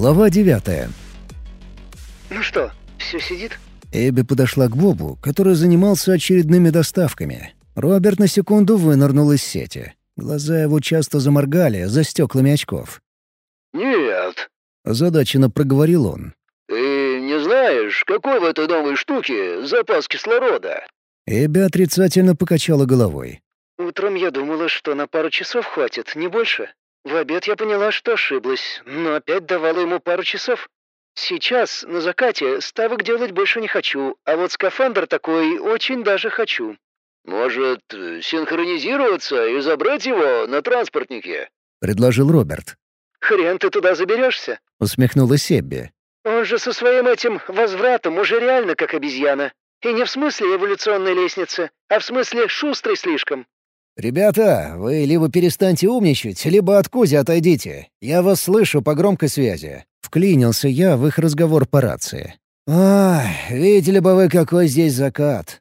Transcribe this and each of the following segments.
Глава девятая. «Ну что, все сидит?» Эбби подошла к Бобу, который занимался очередными доставками. Роберт на секунду вынырнул из сети. Глаза его часто заморгали за стеклами очков. «Нет», — озадаченно проговорил он. «Ты не знаешь, какой в этой новой штуке запас кислорода?» Эбби отрицательно покачала головой. «Утром я думала, что на пару часов хватит, не больше. В обед я поняла, что ошиблась, но опять давала ему пару часов. Сейчас, на закате, ставок делать больше не хочу, а вот скафандр такой очень даже хочу. Может, синхронизироваться и забрать его на транспортнике? предложил Роберт. Хрен ты туда заберешься? усмехнулась Себби. Он же со своим этим возвратом уже реально как обезьяна. И не в смысле эволюционной лестницы, а в смысле шустрый слишком. «Ребята, вы либо перестаньте умничать, либо от Кузи отойдите. Я вас слышу по громкой связи». Вклинился я в их разговор по рации. «А, видели бы вы, какой здесь закат!»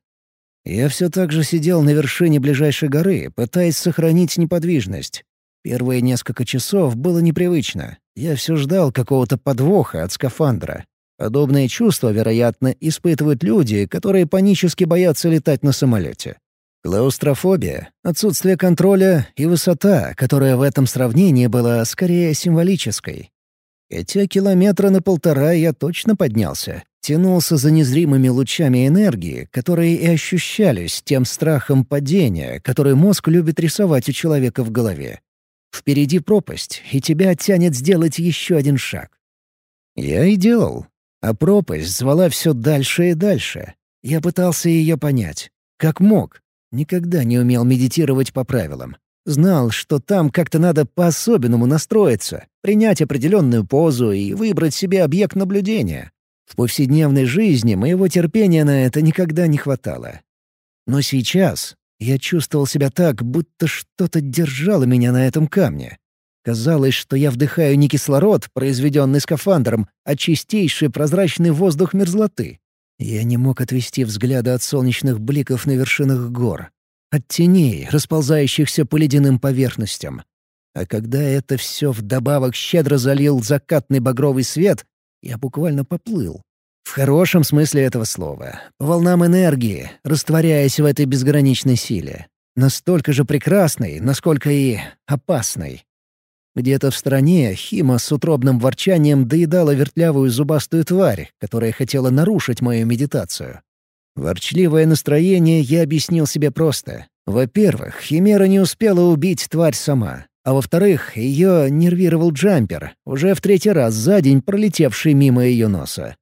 Я все так же сидел на вершине ближайшей горы, пытаясь сохранить неподвижность. Первые несколько часов было непривычно. Я все ждал какого-то подвоха от скафандра. Подобные чувства, вероятно, испытывают люди, которые панически боятся летать на самолете. Клаустрофобия, отсутствие контроля и высота, которая в этом сравнении была скорее символической. Хотя километра на полтора я точно поднялся, тянулся за незримыми лучами энергии, которые и ощущались тем страхом падения, который мозг любит рисовать у человека в голове. Впереди пропасть, и тебя тянет сделать еще один шаг. Я и делал. А пропасть звала все дальше и дальше. Я пытался ее понять. Как мог, Никогда не умел медитировать по правилам. Знал, что там как-то надо по-особенному настроиться, принять определенную позу и выбрать себе объект наблюдения. В повседневной жизни моего терпения на это никогда не хватало. Но сейчас я чувствовал себя так, будто что-то держало меня на этом камне. Казалось, что я вдыхаю не кислород, произведенный скафандром, а чистейший прозрачный воздух мерзлоты. Я не мог отвести взгляда от солнечных бликов на вершинах гор, от теней, расползающихся по ледяным поверхностям. А когда это все вдобавок щедро залил закатный багровый свет, я буквально поплыл. В хорошем смысле этого слова. По волнам энергии, растворяясь в этой безграничной силе. Настолько же прекрасной, насколько и опасной. Где-то в стороне Хима с утробным ворчанием доедала вертлявую зубастую тварь, которая хотела нарушить мою медитацию. Ворчливое настроение я объяснил себе просто. Во-первых, Химера не успела убить тварь сама. А во-вторых, ее нервировал джампер, уже в третий раз за день пролетевший мимо ее носа.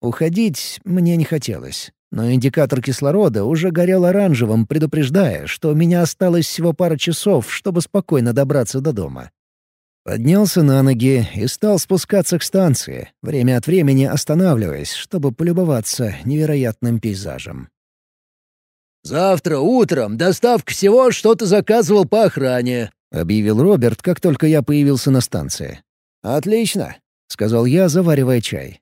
Уходить мне не хотелось, но индикатор кислорода уже горел оранжевым, предупреждая, что у меня осталось всего пара часов, чтобы спокойно добраться до дома. Поднялся на ноги и стал спускаться к станции, время от времени останавливаясь, чтобы полюбоваться невероятным пейзажем. «Завтра утром доставка всего, что ты заказывал по охране», — объявил Роберт, как только я появился на станции. «Отлично», — сказал я, заваривая чай.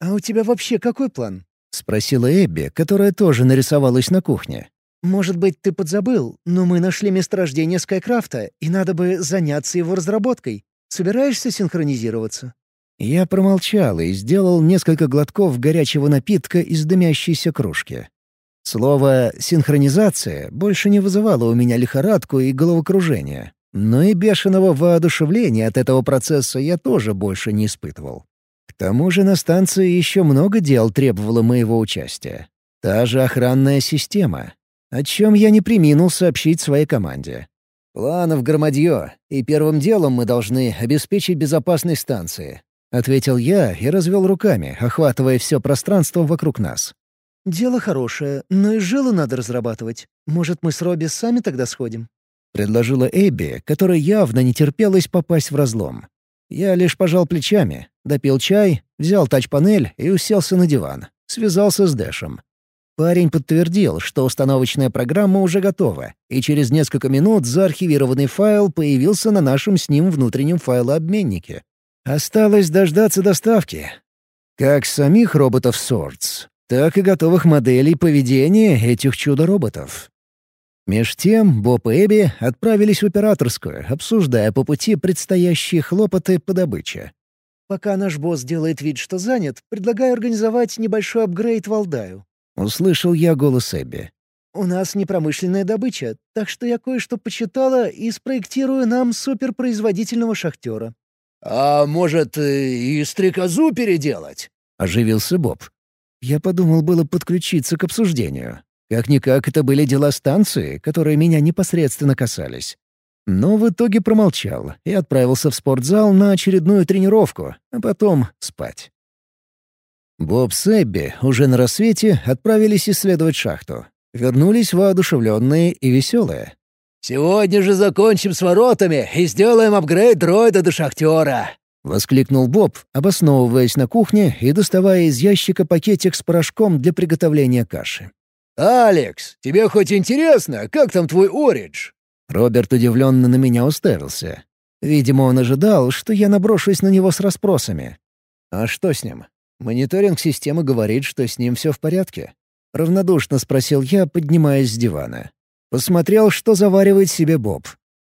«А у тебя вообще какой план?» — спросила Эбби, которая тоже нарисовалась на кухне. Может быть, ты подзабыл, но мы нашли месторождение Скайкрафта, и надо бы заняться его разработкой. Собираешься синхронизироваться?» Я промолчал и сделал несколько глотков горячего напитка из дымящейся кружки. Слово «синхронизация» больше не вызывало у меня лихорадку и головокружение. Но и бешеного воодушевления от этого процесса я тоже больше не испытывал. К тому же на станции еще много дел требовало моего участия. Та же охранная система, о чем я не приминул сообщить своей команде. «Планов громадье, и первым делом мы должны обеспечить безопасность станции», — ответил я и развел руками, охватывая все пространство вокруг нас. «Дело хорошее, но и жилу надо разрабатывать. Может, мы с Робби сами тогда сходим?» — предложила Эбби, которая явно не терпелась попасть в разлом. Я лишь пожал плечами, допил чай, взял тач-панель и уселся на диван. Связался с Дэшем. Парень подтвердил, что установочная программа уже готова, и через несколько минут заархивированный файл появился на нашем с ним внутреннем файлообменнике. Осталось дождаться доставки. Как самих роботов Swords, так и готовых моделей поведения этих чудо-роботов. Меж тем Боб и Эбби отправились в операторскую, обсуждая по пути предстоящие хлопоты по добыче. Пока наш босс делает вид, что занят, предлагаю организовать небольшой апгрейд Валдаю». Услышал я голос Эбби. «У нас не промышленная добыча, так что я кое-что почитала и спроектирую нам суперпроизводительного шахтера». «А может, и стрекозу переделать?» — оживился Боб. Я подумал было подключиться к обсуждению. Как-никак это были дела станции, которые меня непосредственно касались. Но в итоге промолчал и отправился в спортзал на очередную тренировку, а потом спать. Боб с Эбби уже на рассвете отправились исследовать шахту. Вернулись воодушевленные и веселые. «Сегодня же закончим с воротами и сделаем апгрейд дроида до шахтера!» — воскликнул Боб, обосновываясь на кухне и доставая из ящика пакетик с порошком для приготовления каши. «Алекс, тебе хоть интересно, как там твой Оридж?» Роберт удивленно на меня уставился. Видимо, он ожидал, что я наброшусь на него с расспросами. «А что с ним? Мониторинг системы говорит, что с ним все в порядке». Равнодушно спросил я, поднимаясь с дивана. Посмотрел, что заваривает себе Боб.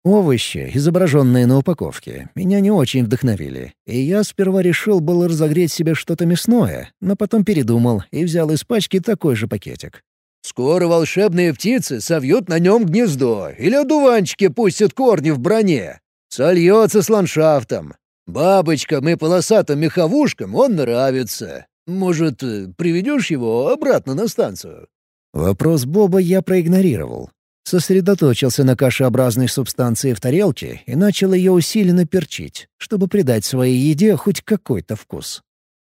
Овощи, изображенные на упаковке, меня не очень вдохновили, и я сперва решил было разогреть себе что-то мясное, но потом передумал и взял из пачки такой же пакетик. Скоро волшебные птицы совьют на нем гнездо, или одуванчики пустят корни в броне. Сольется с ландшафтом. Бабочкам и полосатым меховушкам он нравится. Может, э, приведешь его обратно на станцию?» Вопрос Боба я проигнорировал. Сосредоточился на кашеобразной субстанции в тарелке и начал ее усиленно перчить, чтобы придать своей еде хоть какой-то вкус.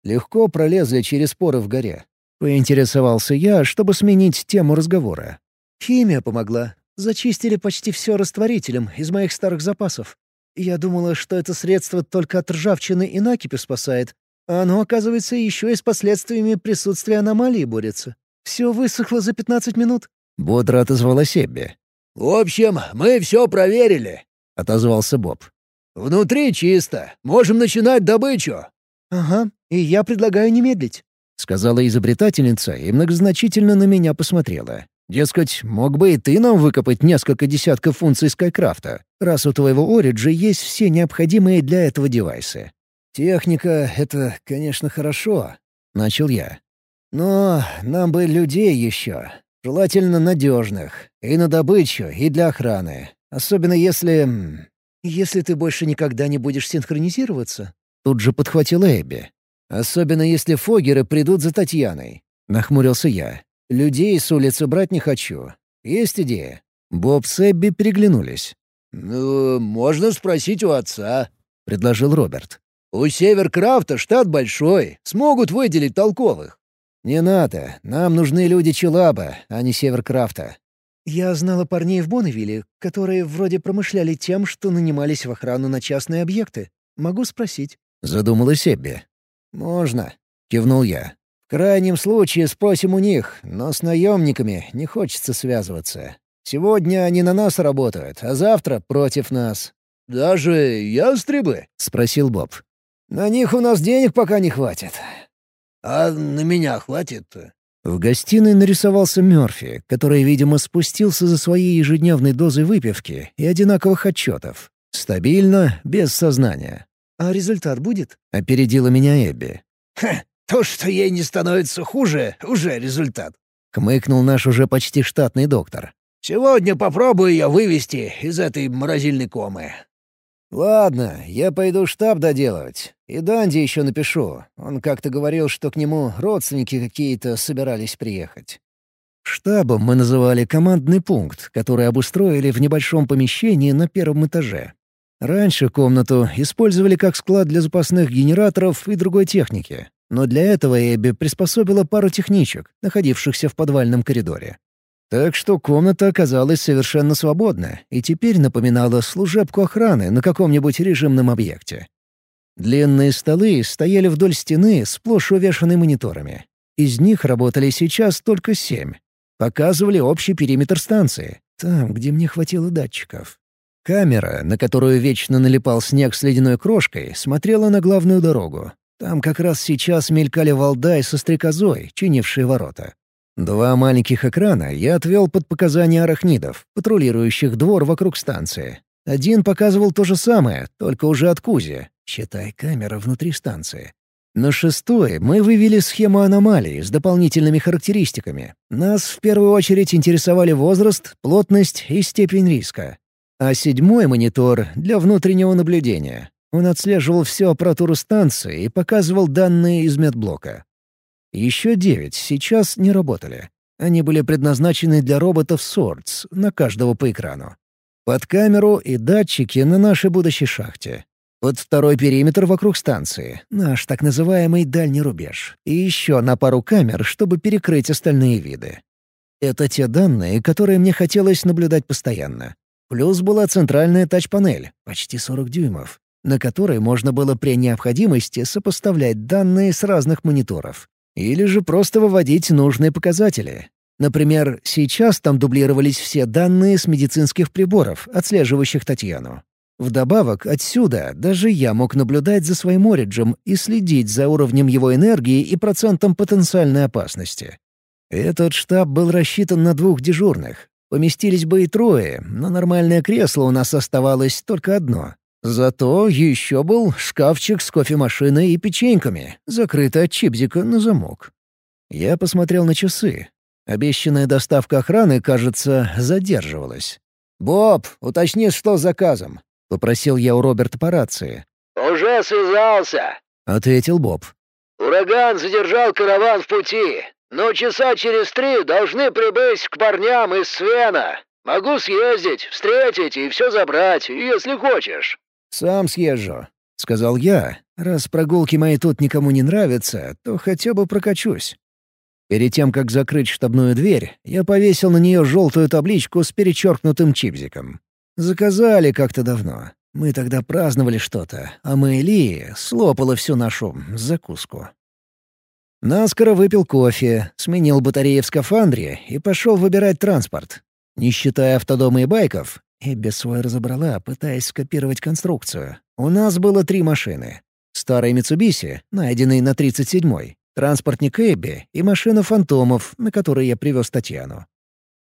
Легко пролезли через поры в горе. Поинтересовался я, чтобы сменить тему разговора. «Химия помогла. Зачистили почти все растворителем из моих старых запасов. Я думала, что это средство только от ржавчины и накипи спасает, а оно, оказывается, еще и с последствиями присутствия аномалии борется. Все высохло за 15 минут». Бодро отозвалась Эбби. «В общем, мы все проверили», — отозвался Боб. «Внутри чисто. Можем начинать добычу». «Ага, и я предлагаю не медлить. — сказала изобретательница и многозначительно на меня посмотрела. «Дескать, мог бы и ты нам выкопать несколько десятков функций Скайкрафта, раз у твоего Ориджа есть все необходимые для этого девайсы». «Техника — это, конечно, хорошо», — начал я. «Но нам бы людей еще, желательно надежных, и на добычу, и для охраны. Особенно если... Если ты больше никогда не будешь синхронизироваться?» Тут же подхватила Эбби. Особенно если фогеры придут за Татьяной. Нахмурился я. Людей с улицы брать не хочу. Есть идея?» Боб с Эбби переглянулись. «Ну, можно спросить у отца», — предложил Роберт. «У Северкрафта штат большой, смогут выделить толковых». «Не надо, нам нужны люди Челаба, а не Северкрафта». «Я знала парней в Бonnевилле, которые вроде промышляли тем, что нанимались в охрану на частные объекты. Могу спросить?» Задумалась Эбби. «Можно», — кивнул я. «В крайнем случае спросим у них, но с наемниками не хочется связываться. Сегодня они на нас работают, а завтра против нас». «Даже ястребы?» — спросил Боб. «На них у нас денег пока не хватит». «А на меня хватит?» В гостиной нарисовался Мёрфи, который, видимо, спустился за своей ежедневной дозой выпивки и одинаковых отчетов. Стабильно, без сознания. «А результат будет?» — опередила меня Эбби. «Ха, то, что ей не становится хуже, уже результат», — хмыкнул наш уже почти штатный доктор. «Сегодня попробую ее вывести из этой морозильной комы». «Ладно, я пойду штаб доделывать. И Данди еще напишу. Он как-то говорил, что к нему родственники какие-то собирались приехать». Штабом мы называли командный пункт, который обустроили в небольшом помещении на первом этаже. Раньше комнату использовали как склад для запасных генераторов и другой техники, но для этого Эбби приспособила пару техничек, находившихся в подвальном коридоре. Так что комната оказалась совершенно свободна и теперь напоминала служебку охраны на каком-нибудь режимном объекте. Длинные столы стояли вдоль стены, сплошь увешанные мониторами. Из них работали сейчас только семь. Показывали общий периметр станции, там, где мне хватило датчиков. Камера, на которую вечно налипал снег с ледяной крошкой, смотрела на главную дорогу. Там как раз сейчас мелькали Валдай со стрекозой, чинившие ворота. Два маленьких экрана я отвел под показания арахнидов, патрулирующих двор вокруг станции. Один показывал то же самое, только уже от Кузи, считай камера внутри станции. На шестой мы вывели схему аномалии с дополнительными характеристиками. Нас в первую очередь интересовали возраст, плотность и степень риска. А седьмой монитор — для внутреннего наблюдения. Он отслеживал всю аппаратуру станции и показывал данные из медблока. Еще девять сейчас не работали. Они были предназначены для роботов Swords, на каждого по экрану. Под камеру и датчики на нашей будущей шахте. Под второй периметр вокруг станции, наш так называемый дальний рубеж. И еще на пару камер, чтобы перекрыть остальные виды. Это те данные, которые мне хотелось наблюдать постоянно. Плюс была центральная тач-панель, почти 40 дюймов, на которой можно было при необходимости сопоставлять данные с разных мониторов. Или же просто выводить нужные показатели. Например, сейчас там дублировались все данные с медицинских приборов, отслеживающих Татьяну. Вдобавок, отсюда даже я мог наблюдать за своим Ориджем и следить за уровнем его энергии и процентом потенциальной опасности. Этот штаб был рассчитан на двух дежурных. Поместились бы и трое, но нормальное кресло у нас оставалось только одно. Зато еще был шкафчик с кофемашиной и печеньками, закрытый от чипзика на замок. Я посмотрел на часы. Обещанная доставка охраны, кажется, задерживалась. «Боб, уточни, что с заказом?» — попросил я у Роберта по рации. «Уже связался», — ответил Боб. «Ураган задержал караван в пути, но часа через три должны прибыть к парням из Свена. Могу съездить, встретить и все забрать, если хочешь». «Сам съезжу», — сказал я. «Раз прогулки мои тут никому не нравятся, то хотя бы прокачусь». Перед тем, как закрыть штабную дверь, я повесил на нее желтую табличку с перечеркнутым чипзиком. Заказали как-то давно. Мы тогда праздновали что-то, а Мэйли слопала всю нашу закуску. Наскоро выпил кофе, сменил батареи в скафандре и пошел выбирать транспорт. Не считая автодома и байков, Эбби свой разобрала, пытаясь скопировать конструкцию. У нас было три машины. Старый Митсубиси, найденный на 37-й, транспортник Эбби и машина фантомов, на которой я привез Татьяну.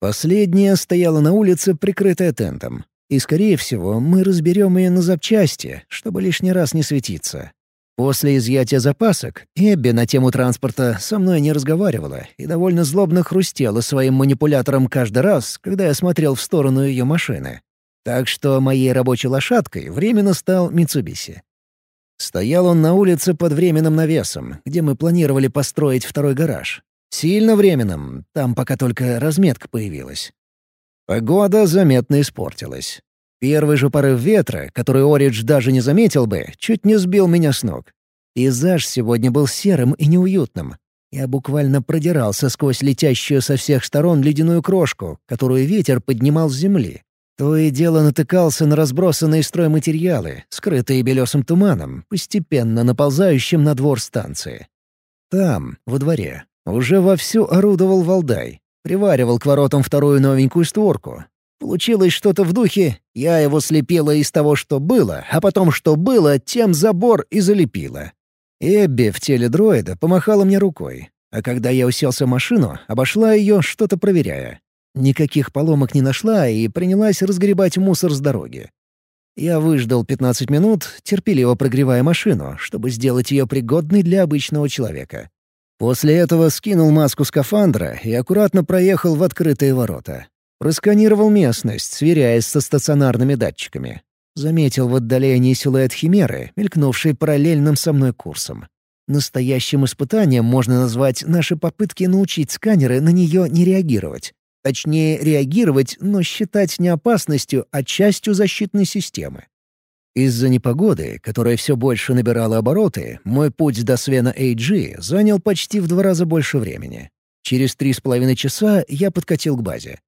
Последняя стояла на улице, прикрытая тентом. И, скорее всего, мы разберем ее на запчасти, чтобы лишний раз не светиться. После изъятия запасок Эбби на тему транспорта со мной не разговаривала и довольно злобно хрустела своим манипулятором каждый раз, когда я смотрел в сторону ее машины. Так что моей рабочей лошадкой временно стал Митсубиси. Стоял он на улице под временным навесом, где мы планировали построить второй гараж. Сильно временным, там пока только разметка появилась. Погода заметно испортилась. Первый же порыв ветра, который Оридж даже не заметил бы, чуть не сбил меня с ног. Пейзаж сегодня был серым и неуютным. Я буквально продирался сквозь летящую со всех сторон ледяную крошку, которую ветер поднимал с земли. То и дело натыкался на разбросанные стройматериалы, скрытые белесым туманом, постепенно наползающим на двор станции. Там, во дворе, уже вовсю орудовал Валдай. Приваривал к воротам вторую новенькую створку, Получилось что-то в духе «я его слепила из того, что было, а потом что было, тем забор и залепила». Эбби в теле дроида помахала мне рукой, а когда я уселся в машину, обошла ее, что-то проверяя. Никаких поломок не нашла и принялась разгребать мусор с дороги. Я выждал 15 минут, терпеливо прогревая машину, чтобы сделать ее пригодной для обычного человека. После этого скинул маску скафандра и аккуратно проехал в открытые ворота. Просканировал местность, сверяясь со стационарными датчиками. Заметил в отдалении силуэт Химеры, мелькнувший параллельным со мной курсом. Настоящим испытанием можно назвать наши попытки научить сканеры на нее не реагировать. Точнее, реагировать, но считать не опасностью, а частью защитной системы. Из-за непогоды, которая все больше набирала обороты, мой путь до Свена AG занял почти в два раза больше времени. Через три с половиной часа я подкатил к базе.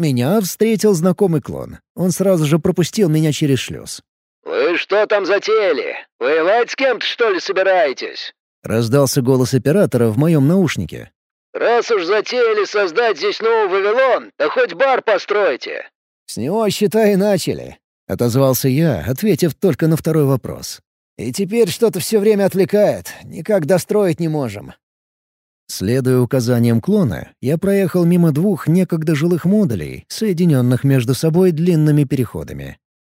Меня встретил знакомый клон. Он сразу же пропустил меня через шлюз. «Вы что там затеяли? Воевать с кем-то, что ли, собираетесь?» Раздался голос оператора в моем наушнике. «Раз уж затеяли создать здесь новый Вавилон, то хоть бар постройте!» «С него, считай, начали», — отозвался я, ответив только на второй вопрос. «И теперь что-то все время отвлекает, никак достроить не можем. Следуя указаниям клона, я проехал мимо двух некогда жилых модулей, соединенных между собой длинными переходами.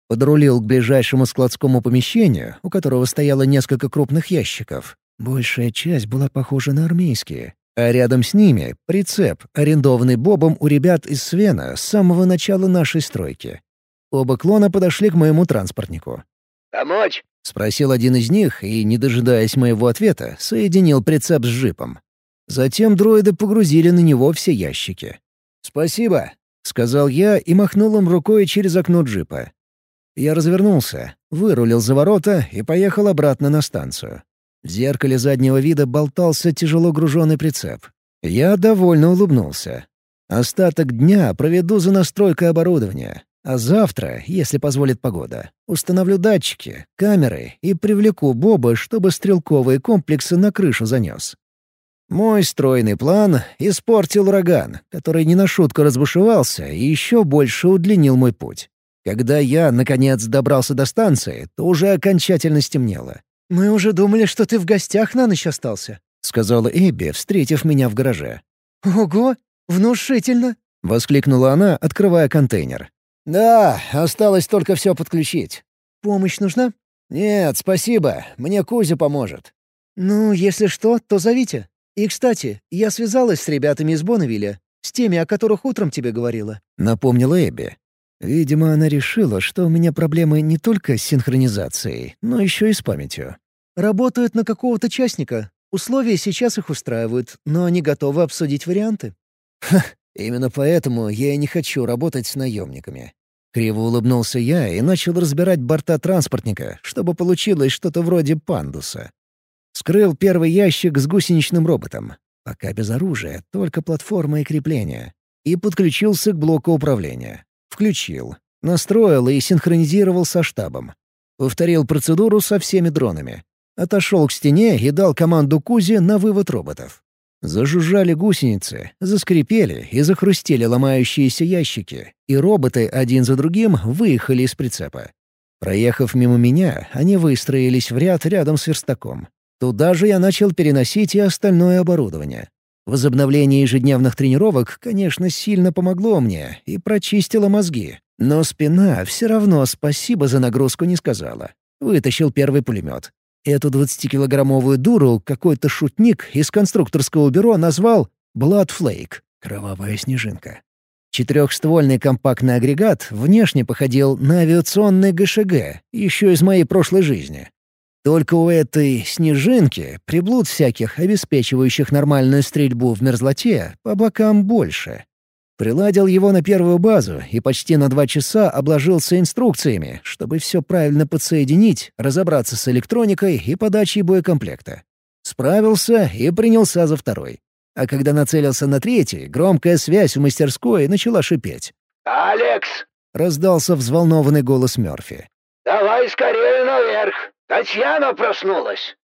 Подрулил к ближайшему складскому помещению, у которого стояло несколько крупных ящиков. Большая часть была похожа на армейские, а рядом с ними — прицеп, арендованный Бобом у ребят из Свена с самого начала нашей стройки. Оба клона подошли к моему транспортнику. «Помочь?» — спросил один из них и, не дожидаясь моего ответа, соединил прицеп с джипом. Затем дроиды погрузили на него все ящики. «Спасибо», — сказал я и махнул им рукой через окно джипа. Я развернулся, вырулил за ворота и поехал обратно на станцию. В зеркале заднего вида болтался тяжело груженный прицеп. Я довольно улыбнулся. Остаток дня проведу за настройкой оборудования, а завтра, если позволит погода, установлю датчики, камеры и привлеку Боба, чтобы стрелковые комплексы на крышу занес. Мой стройный план испортил ураган, который не на шутку разбушевался и еще больше удлинил мой путь. Когда я, наконец, добрался до станции, то уже окончательно стемнело. «Мы уже думали, что ты в гостях на ночь остался», — сказала Эбби, встретив меня в гараже. «Ого, внушительно!» — воскликнула она, открывая контейнер. «Да, осталось только все подключить». «Помощь нужна?» «Нет, спасибо. Мне Кузя поможет». «Ну, если что, то зовите. И, кстати, я связалась с ребятами из Бонневилля, с теми, о которых утром тебе говорила», — напомнила Эбби. Видимо, она решила, что у меня проблемы не только с синхронизацией, но еще и с памятью. «Работают на какого-то частника. Условия сейчас их устраивают, но они готовы обсудить варианты». «Ха, именно поэтому я и не хочу работать с наемниками». Криво улыбнулся я и начал разбирать борта транспортника, чтобы получилось что-то вроде пандуса. Скрыл первый ящик с гусеничным роботом. Пока без оружия, только платформа и крепления. И подключился к блоку управления. Включил. Настроил и синхронизировал со штабом. Повторил процедуру со всеми дронами. Отошел к стене и дал команду Кузе на вывод роботов. Зажужжали гусеницы, заскрипели и захрустели ломающиеся ящики, и роботы один за другим выехали из прицепа. Проехав мимо меня, они выстроились в ряд рядом с верстаком. Туда же я начал переносить и остальное оборудование. Возобновление ежедневных тренировок, конечно, сильно помогло мне и прочистило мозги. Но спина все равно спасибо за нагрузку не сказала. Вытащил первый пулемет. Эту 20-килограммовую дуру какой-то шутник из конструкторского бюро назвал «Blood Flake» — «Кровавая снежинка». Четырехствольный компактный агрегат внешне походил на авиационный ГШГ, еще из моей прошлой жизни. Только у этой «снежинки» приблуд всяких, обеспечивающих нормальную стрельбу в мерзлоте, по бокам больше. Приладил его на первую базу и почти на два часа обложился инструкциями, чтобы все правильно подсоединить, разобраться с электроникой и подачей боекомплекта. Справился и принялся за второй. А когда нацелился на третий, громкая связь в мастерской начала шипеть. «Алекс!» — раздался взволнованный голос Мёрфи. «Давай скорее наверх! Татьяна проснулась!»